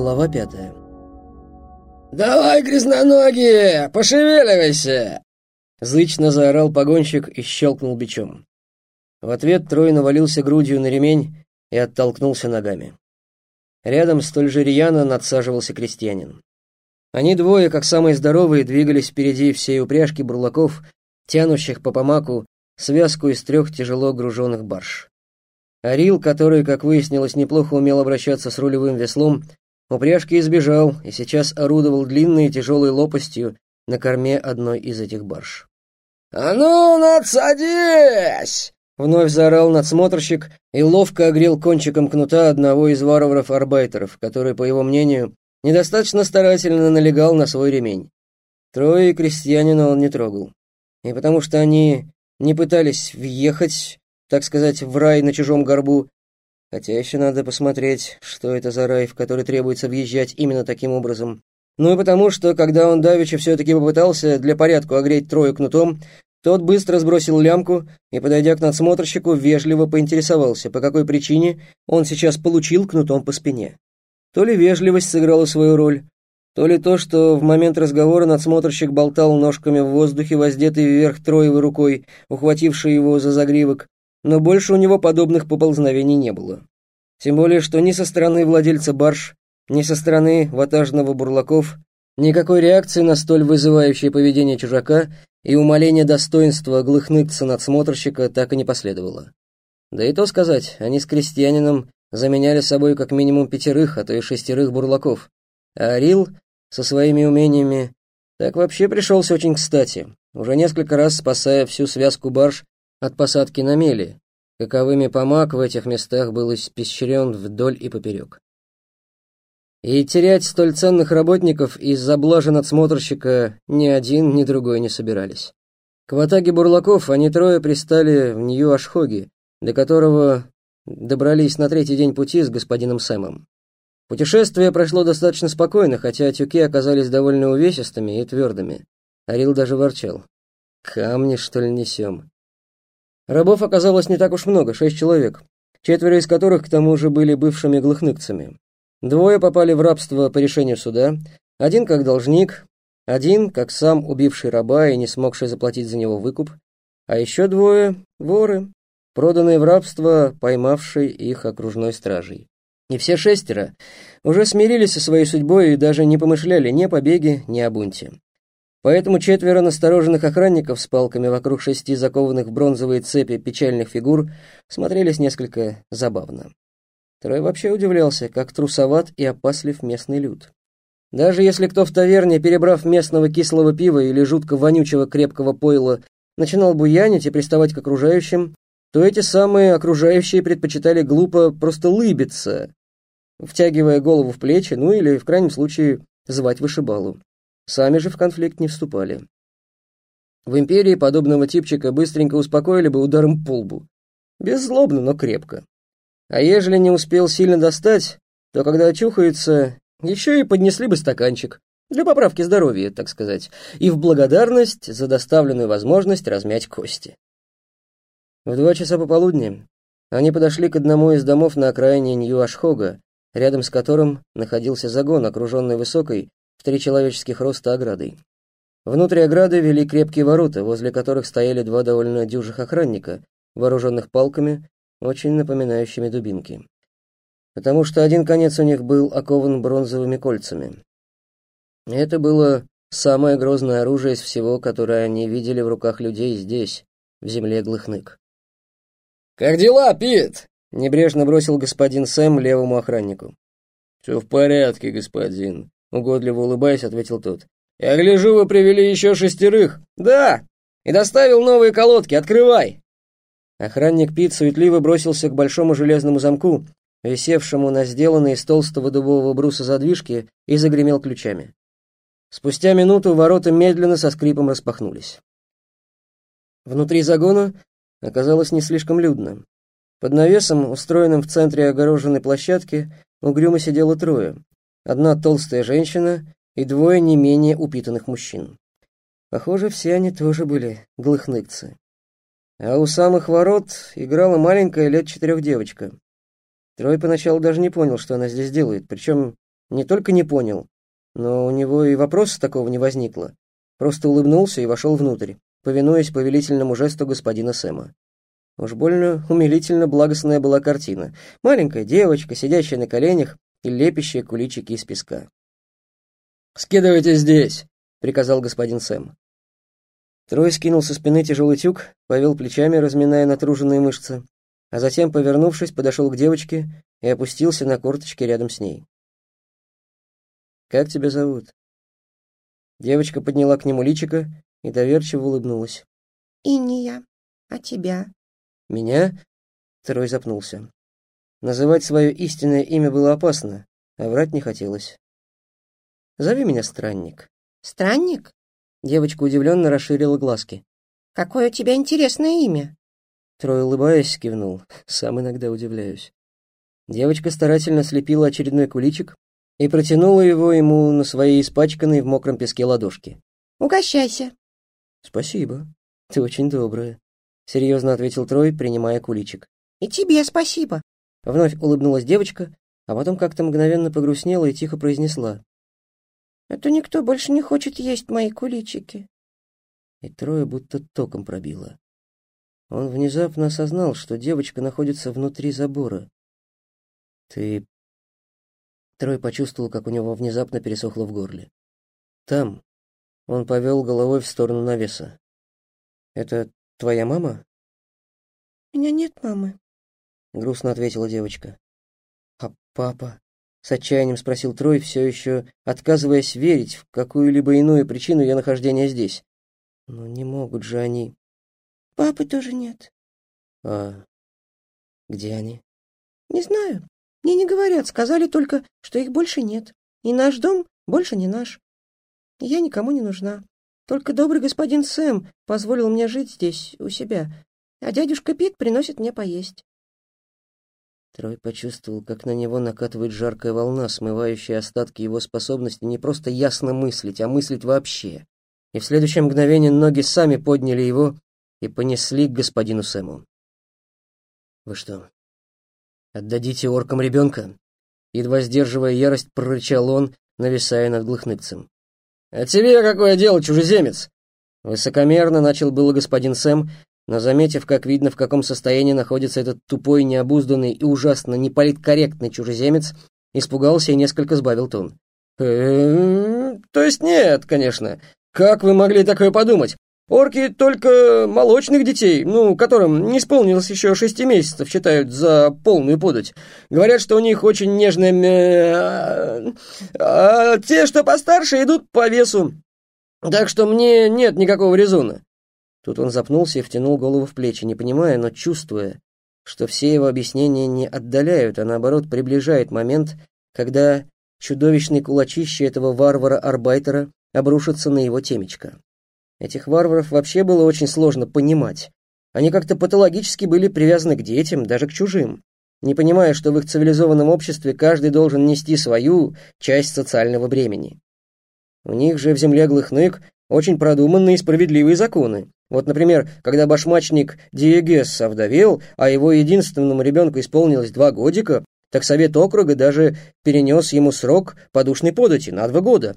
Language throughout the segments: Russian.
Глава пятая. «Давай, грязноногие, пошевеливайся!» Зычно заорал погонщик и щелкнул бичом. В ответ Трой навалился грудью на ремень и оттолкнулся ногами. Рядом столь же рьяно надсаживался крестьянин. Они двое, как самые здоровые, двигались впереди всей упряжки бурлаков, тянущих по помаку связку из трех тяжело груженных барж. Арил, который, как выяснилось, неплохо умел обращаться с рулевым веслом, упряжки избежал и сейчас орудовал длинной и тяжелой лопастью на корме одной из этих барж. «А ну, надсадись!» Вновь заорал надсмотрщик и ловко огрел кончиком кнута одного из варваров-арбайтеров, который, по его мнению, недостаточно старательно налегал на свой ремень. Трое крестьянина он не трогал. И потому что они не пытались въехать, так сказать, в рай на чужом горбу, хотя еще надо посмотреть, что это за рай, в который требуется въезжать именно таким образом. Ну и потому, что, когда он давеча все-таки попытался для порядку огреть Трою кнутом, тот быстро сбросил лямку и, подойдя к надсмотрщику, вежливо поинтересовался, по какой причине он сейчас получил кнутом по спине. То ли вежливость сыграла свою роль, то ли то, что в момент разговора надсмотрщик болтал ножками в воздухе, воздетый вверх троевой рукой, ухвативший его за загривок, но больше у него подобных поползновений не было. Тем более, что ни со стороны владельца барж, ни со стороны ватажного бурлаков никакой реакции на столь вызывающее поведение чужака и умаление достоинства глыхныкца надсмотрщика так и не последовало. Да и то сказать, они с крестьянином заменяли собой как минимум пятерых, а то и шестерых бурлаков, а Арил со своими умениями так вообще пришелся очень кстати, уже несколько раз спасая всю связку барж от посадки на мели, каковыми помак в этих местах был испещрен вдоль и поперек. И терять столь ценных работников из-за блажи надсмотрщика ни один, ни другой не собирались. К ватаге бурлаков они трое пристали в Нью-Ашхоги, до которого добрались на третий день пути с господином Сэмом. Путешествие прошло достаточно спокойно, хотя тюки оказались довольно увесистыми и твердыми. Арил даже ворчал. «Камни, что ли, несем?» Рабов оказалось не так уж много, шесть человек, четверо из которых, к тому же, были бывшими глухныкцами. Двое попали в рабство по решению суда, один как должник, один как сам убивший раба и не смогший заплатить за него выкуп, а еще двое — воры, проданные в рабство, поймавший их окружной стражей. И все шестеро уже смирились со своей судьбой и даже не помышляли ни о побеге, ни о бунте. Поэтому четверо настороженных охранников с палками вокруг шести закованных в бронзовые цепи печальных фигур смотрелись несколько забавно. Трой вообще удивлялся, как трусоват и опаслив местный люд. Даже если кто в таверне, перебрав местного кислого пива или жутко вонючего крепкого пойла, начинал буянить и приставать к окружающим, то эти самые окружающие предпочитали глупо просто лыбиться, втягивая голову в плечи, ну или, в крайнем случае, звать вышибалу. Сами же в конфликт не вступали. В империи подобного типчика быстренько успокоили бы ударом по лбу. Беззлобно, но крепко. А ежели не успел сильно достать, то когда очухается, еще и поднесли бы стаканчик. Для поправки здоровья, так сказать. И в благодарность за доставленную возможность размять кости. В два часа пополудни они подошли к одному из домов на окраине Нью-Ашхога, рядом с которым находился загон, окруженный высокой, в три человеческих роста оградой. Внутри ограды вели крепкие ворота, возле которых стояли два довольно дюжих охранника, вооруженных палками, очень напоминающими дубинки. Потому что один конец у них был окован бронзовыми кольцами. Это было самое грозное оружие из всего, которое они видели в руках людей здесь, в земле Глыхнык. «Как дела, Пит?» — небрежно бросил господин Сэм левому охраннику. «Все в порядке, господин», Угодливо улыбаясь, ответил тот. «Я гляжу, вы привели еще шестерых». «Да! И доставил новые колодки. Открывай!» Охранник Пит суетливо бросился к большому железному замку, висевшему на сделанной из толстого дубового бруса задвижке, и загремел ключами. Спустя минуту ворота медленно со скрипом распахнулись. Внутри загона оказалось не слишком людно. Под навесом, устроенным в центре огороженной площадки, угрюмо сидело трое. Одна толстая женщина и двое не менее упитанных мужчин. Похоже, все они тоже были глыхныкцы. А у самых ворот играла маленькая лет четырех девочка. Трой поначалу даже не понял, что она здесь делает, причем не только не понял, но у него и вопроса такого не возникло. Просто улыбнулся и вошел внутрь, повинуясь повелительному жесту господина Сэма. Уж больно умилительно благостная была картина. Маленькая девочка, сидящая на коленях и лепящая куличики из песка. «Скидывайте здесь!» — приказал господин Сэм. Трой скинул со спины тяжелый тюк, повел плечами, разминая натруженные мышцы, а затем, повернувшись, подошел к девочке и опустился на корточки рядом с ней. «Как тебя зовут?» Девочка подняла к нему личико и доверчиво улыбнулась. «Иния. А тебя?» «Меня?» Трой запнулся. Называть свое истинное имя было опасно, а врать не хотелось. «Зови меня Странник». «Странник?» Девочка удивленно расширила глазки. «Какое у тебя интересное имя?» Трой, улыбаясь, кивнул. Сам иногда удивляюсь. Девочка старательно слепила очередной куличик и протянула его ему на своей испачканной в мокром песке ладошке. «Угощайся». «Спасибо. Ты очень добрая», — серьезно ответил Трой, принимая куличик. «И тебе спасибо». Вновь улыбнулась девочка, а потом как-то мгновенно погрустнела и тихо произнесла. Это никто больше не хочет есть мои куличики. И трое будто током пробило. Он внезапно осознал, что девочка находится внутри забора. Ты... Трой почувствовал, как у него внезапно пересохло в горле. Там. Он повел головой в сторону навеса. Это твоя мама? У меня нет мамы. Грустно ответила девочка. А папа? С отчаянием спросил Трой, все еще отказываясь верить в какую-либо иную причину ее нахождения здесь. Но не могут же они... Папы тоже нет. А где они? Не знаю. Мне не говорят, сказали только, что их больше нет. И наш дом больше не наш. я никому не нужна. Только добрый господин Сэм позволил мне жить здесь, у себя. А дядюшка Пит приносит мне поесть. Трой почувствовал, как на него накатывает жаркая волна, смывающая остатки его способности не просто ясно мыслить, а мыслить вообще. И в следующее мгновение ноги сами подняли его и понесли к господину Сэму. «Вы что, отдадите оркам ребенка?» Едва сдерживая ярость, прорычал он, нависая над глухныкцем. «А тебе какое дело, чужеземец?» Высокомерно начал было господин Сэм, но, заметив, как видно, в каком состоянии находится этот тупой, необузданный и ужасно неполиткорректный чужеземец, испугался и несколько сбавил тон. «Э то есть нет, конечно. Как вы могли такое подумать? Орки только молочных детей, ну, которым не исполнилось еще шести месяцев, считают за полную подать. Говорят, что у них очень нежные... А те, что постарше, идут по весу. Так что мне нет никакого резона. Тут он запнулся и втянул голову в плечи, не понимая, но чувствуя, что все его объяснения не отдаляют, а наоборот приближает момент, когда чудовищный кулачище этого варвара-арбайтера обрушится на его темечко. Этих варваров вообще было очень сложно понимать. Они как-то патологически были привязаны к детям, даже к чужим, не понимая, что в их цивилизованном обществе каждый должен нести свою часть социального бремени. У них же в земле глыхнык очень продуманные и справедливые законы, вот, например, когда башмачник Диегес овдовел, а его единственному ребенку исполнилось два годика, так совет округа даже перенес ему срок подушной подати на два года,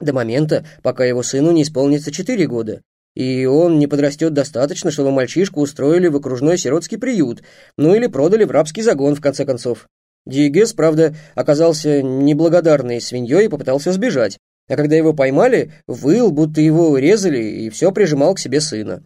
до момента, пока его сыну не исполнится четыре года, и он не подрастет достаточно, чтобы мальчишку устроили в окружной сиротский приют, ну или продали в рабский загон, в конце концов. Диегес, правда, оказался неблагодарной свиньей и попытался сбежать, а когда его поймали, выл, будто его резали, и все прижимал к себе сына.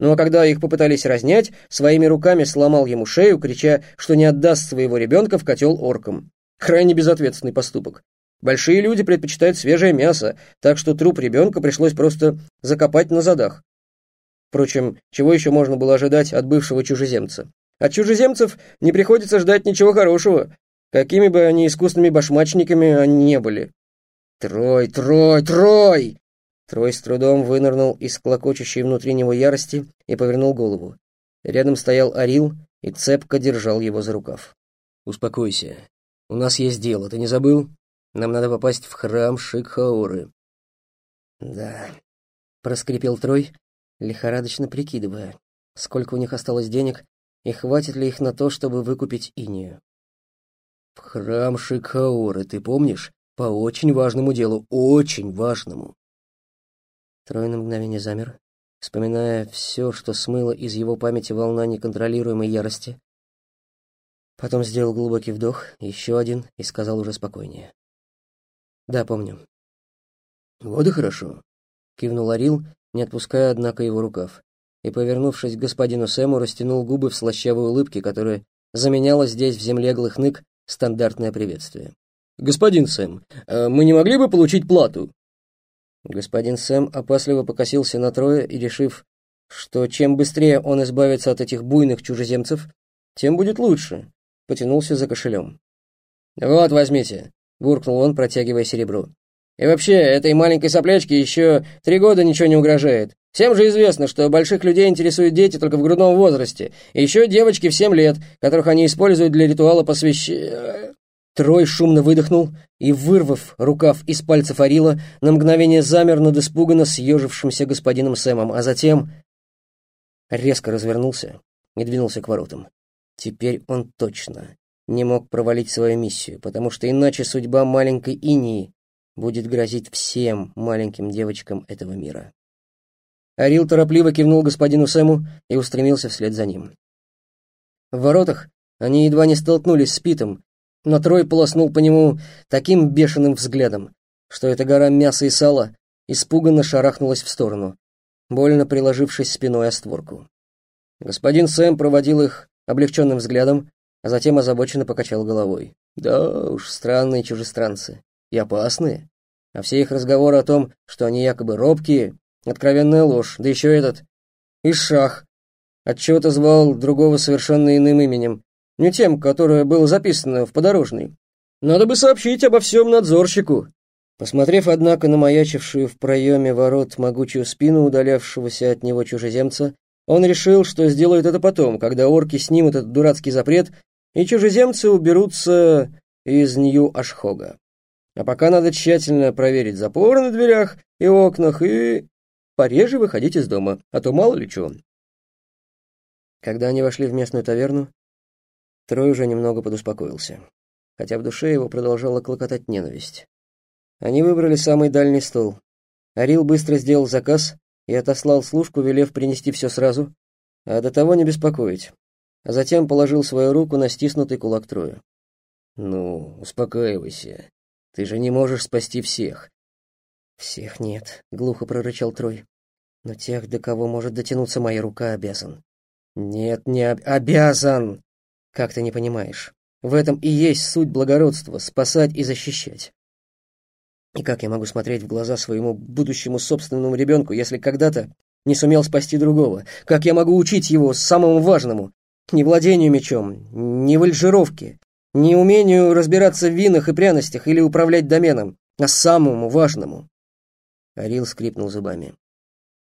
Ну а когда их попытались разнять, своими руками сломал ему шею, крича, что не отдаст своего ребенка в котел оркам. Крайне безответственный поступок. Большие люди предпочитают свежее мясо, так что труп ребенка пришлось просто закопать на задах. Впрочем, чего еще можно было ожидать от бывшего чужеземца? От чужеземцев не приходится ждать ничего хорошего, какими бы они искусными башмачниками они не были. «Трой, Трой, Трой!» Трой с трудом вынырнул из клокочущей внутри него ярости и повернул голову. Рядом стоял Арил и цепко держал его за рукав. «Успокойся. У нас есть дело, ты не забыл? Нам надо попасть в храм Шикхауры». «Да», — проскрипел Трой, лихорадочно прикидывая, сколько у них осталось денег и хватит ли их на то, чтобы выкупить инию. «В храм Шикхауры, ты помнишь? По очень важному делу, очень важному. Трой на мгновение замер, вспоминая все, что смыло из его памяти волна неконтролируемой ярости. Потом сделал глубокий вдох, еще один, и сказал уже спокойнее. «Да, помню». «Вот и хорошо», — кивнул Арил, не отпуская, однако, его рукав, и, повернувшись к господину Сэму, растянул губы в слащавой улыбке, которая заменяла здесь, в земле глыхнык, стандартное приветствие. «Господин Сэм, э, мы не могли бы получить плату?» Господин Сэм опасливо покосился на Троя и, решив, что чем быстрее он избавится от этих буйных чужеземцев, тем будет лучше, потянулся за кошелем. «Вот, возьмите», — буркнул он, протягивая серебро. «И вообще, этой маленькой соплячке еще три года ничего не угрожает. Всем же известно, что больших людей интересуют дети только в грудном возрасте, и еще девочки в семь лет, которых они используют для ритуала посвящения...» Трой шумно выдохнул и, вырвав рукав из пальцев Арила, на мгновение замер над испуганно съежившимся господином Сэмом, а затем резко развернулся и двинулся к воротам. Теперь он точно не мог провалить свою миссию, потому что иначе судьба маленькой Инии будет грозить всем маленьким девочкам этого мира. Арил торопливо кивнул господину Сэму и устремился вслед за ним. В воротах они едва не столкнулись с Питом, но Трой полоснул по нему таким бешеным взглядом, что эта гора мяса и сала испуганно шарахнулась в сторону, больно приложившись спиной о створку. Господин Сэм проводил их облегченным взглядом, а затем озабоченно покачал головой. Да уж, странные чужестранцы. И опасные. А все их разговоры о том, что они якобы робкие, откровенная ложь. Да еще этот... Ишах. Отчего-то звал другого совершенно иным именем, не тем, которое было записано в подорожной. Надо бы сообщить обо всем надзорщику. Посмотрев, однако, на маячившую в проеме ворот могучую спину удалявшегося от него чужеземца, он решил, что сделает это потом, когда орки снимут этот дурацкий запрет, и чужеземцы уберутся из Нью-Ашхога. А пока надо тщательно проверить запоры на дверях и окнах и пореже выходить из дома, а то мало ли чего. Когда они вошли в местную таверну, Трой уже немного подуспокоился, хотя в душе его продолжала клокотать ненависть. Они выбрали самый дальний стол. Арил быстро сделал заказ и отослал служку, велев принести все сразу, а до того не беспокоить, а затем положил свою руку на стиснутый кулак Троя. «Ну, успокаивайся. Ты же не можешь спасти всех». «Всех нет», — глухо прорычал Трой. «Но тех, до кого может дотянуться моя рука, обязан». «Нет, не об... обязан!» Как ты не понимаешь? В этом и есть суть благородства — спасать и защищать. И как я могу смотреть в глаза своему будущему собственному ребенку, если когда-то не сумел спасти другого? Как я могу учить его самому важному? Не владению мечом, не вальжировке, не умению разбираться в винах и пряностях или управлять доменом, а самому важному. Арил скрипнул зубами.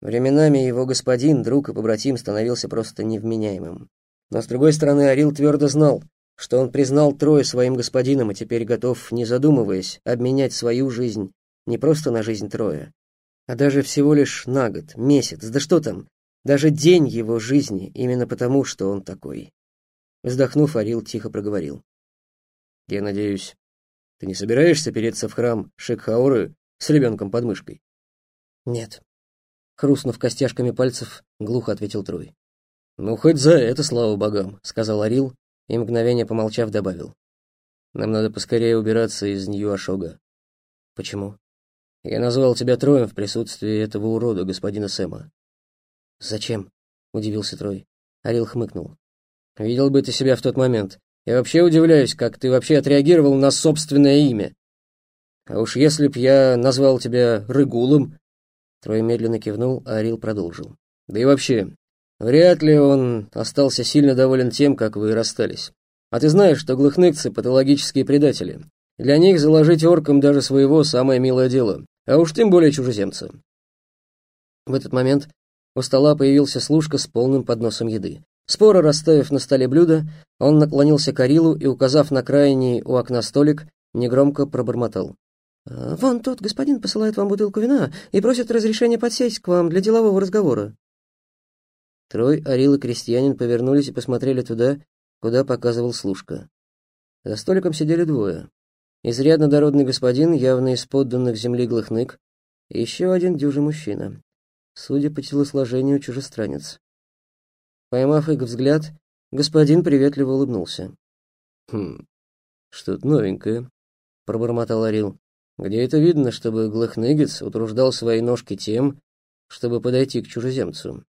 Временами его господин, друг и побратим становился просто невменяемым. Но, с другой стороны, Арил твердо знал, что он признал Троя своим господином и теперь готов, не задумываясь, обменять свою жизнь не просто на жизнь Троя, а даже всего лишь на год, месяц, да что там, даже день его жизни, именно потому, что он такой. Вздохнув, Арил тихо проговорил. «Я надеюсь, ты не собираешься переться в храм Шекхауры с ребенком под мышкой?» «Нет», — хрустнув костяшками пальцев, глухо ответил Трой. «Ну, хоть за это, слава богам», — сказал Арил и, мгновение помолчав, добавил. «Нам надо поскорее убираться из Нью-Ашога». «Почему?» «Я назвал тебя Троем в присутствии этого урода, господина Сэма». «Зачем?» — удивился Трой. Арил хмыкнул. «Видел бы ты себя в тот момент. Я вообще удивляюсь, как ты вообще отреагировал на собственное имя. А уж если б я назвал тебя Рыгулом...» Трой медленно кивнул, а Арил продолжил. «Да и вообще, Вряд ли он остался сильно доволен тем, как вы расстались. А ты знаешь, что глухныкцы — патологические предатели. Для них заложить оркам даже своего — самое милое дело, а уж тем более чужеземца. В этот момент у стола появился служка с полным подносом еды. Споро расставив на столе блюдо, он наклонился к Арилу и, указав на крайний у окна столик, негромко пробормотал. «А, «Вон тот господин посылает вам бутылку вина и просит разрешения подсесть к вам для делового разговора». Трой, Орил и крестьянин повернулись и посмотрели туда, куда показывал служка. За столиком сидели двое. изрядно дородный господин, явно из подданных земли глыхнык, и еще один дюжий мужчина, судя по телосложению, чужестранец. Поймав их взгляд, господин приветливо улыбнулся. «Хм, что-то новенькое», — пробормотал Орил. «Где это видно, чтобы глыхныгец утруждал свои ножки тем, чтобы подойти к чужеземцу?»